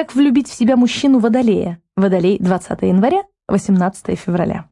Как влюбить в себя мужчину Водолея? Водолей 20 января, 18 февраля.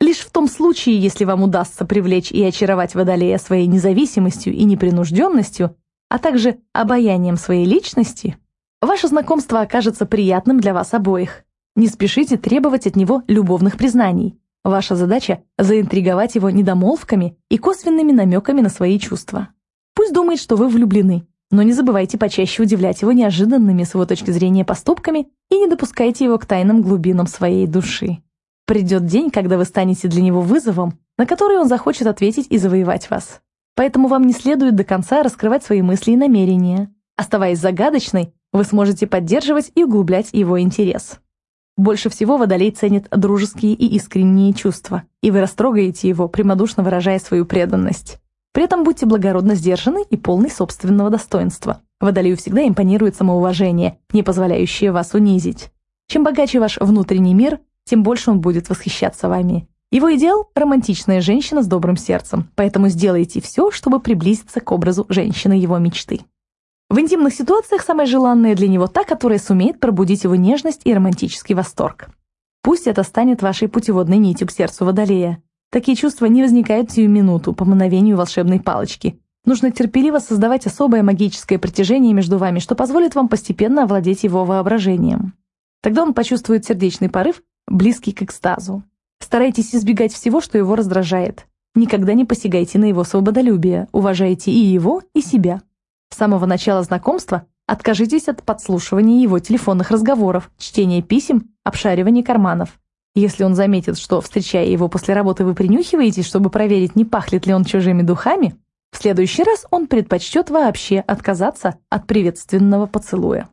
Лишь в том случае, если вам удастся привлечь и очаровать Водолея своей независимостью и непринужденностью, а также обаянием своей личности, ваше знакомство окажется приятным для вас обоих. Не спешите требовать от него любовных признаний. Ваша задача – заинтриговать его недомолвками и косвенными намеками на свои чувства. Пусть думает, что вы влюблены, но не забывайте почаще удивлять его неожиданными с его точки зрения поступками и не допускайте его к тайным глубинам своей души. Придет день, когда вы станете для него вызовом, на который он захочет ответить и завоевать вас. Поэтому вам не следует до конца раскрывать свои мысли и намерения. Оставаясь загадочной, вы сможете поддерживать и углублять его интерес. Больше всего Водолей ценит дружеские и искренние чувства, и вы растрогаете его, прямодушно выражая свою преданность. При этом будьте благородно сдержаны и полны собственного достоинства. Водолею всегда импонирует самоуважение, не позволяющее вас унизить. Чем богаче ваш внутренний мир, тем больше он будет восхищаться вами. Его идеал – романтичная женщина с добрым сердцем, поэтому сделайте все, чтобы приблизиться к образу женщины его мечты. В интимных ситуациях самая желанная для него та, которая сумеет пробудить его нежность и романтический восторг. Пусть это станет вашей путеводной нитью к сердцу Водолея. Такие чувства не возникают сию минуту по мановению волшебной палочки. Нужно терпеливо создавать особое магическое притяжение между вами, что позволит вам постепенно овладеть его воображением. Тогда он почувствует сердечный порыв, близкий к экстазу. Старайтесь избегать всего, что его раздражает. Никогда не посягайте на его свободолюбие, уважайте и его, и себя. С самого начала знакомства откажитесь от подслушивания его телефонных разговоров, чтения писем, обшаривания карманов. Если он заметит, что, встречая его после работы, вы принюхиваетесь, чтобы проверить, не пахнет ли он чужими духами, в следующий раз он предпочтет вообще отказаться от приветственного поцелуя.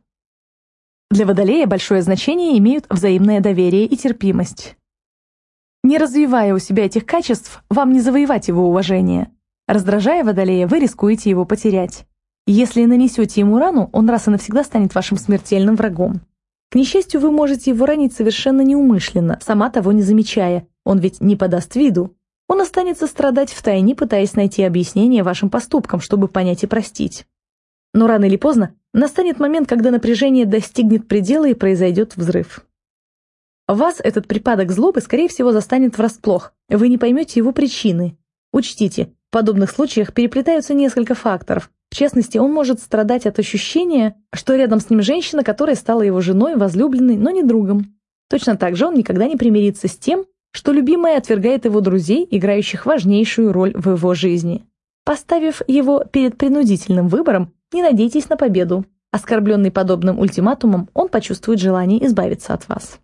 Для Водолея большое значение имеют взаимное доверие и терпимость. Не развивая у себя этих качеств, вам не завоевать его уважение. Раздражая Водолея, вы рискуете его потерять. Если нанесете ему рану, он раз и навсегда станет вашим смертельным врагом. К несчастью, вы можете его ранить совершенно неумышленно, сама того не замечая. Он ведь не подаст виду. Он останется страдать втайне, пытаясь найти объяснение вашим поступкам, чтобы понять и простить. Но рано или поздно настанет момент, когда напряжение достигнет предела и произойдет взрыв. Вас этот припадок злобы, скорее всего, застанет врасплох. Вы не поймете его причины. Учтите, в подобных случаях переплетаются несколько факторов, в частности, он может страдать от ощущения, что рядом с ним женщина, которая стала его женой, возлюбленной, но не другом. Точно так же он никогда не примирится с тем, что любимая отвергает его друзей, играющих важнейшую роль в его жизни. Поставив его перед принудительным выбором, не надейтесь на победу. Оскорбленный подобным ультиматумом, он почувствует желание избавиться от вас.